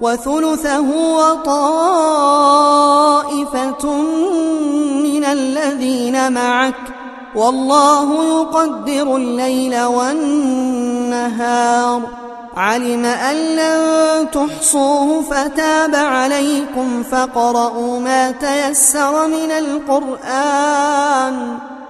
وثلثه وطائفة من الذين معك والله يقدر الليل والنهار. علم أن لن تحصوه فتاب عليكم فقرأوا ما تيسر من القرآن.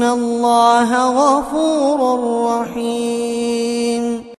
إن الله غفور رحيم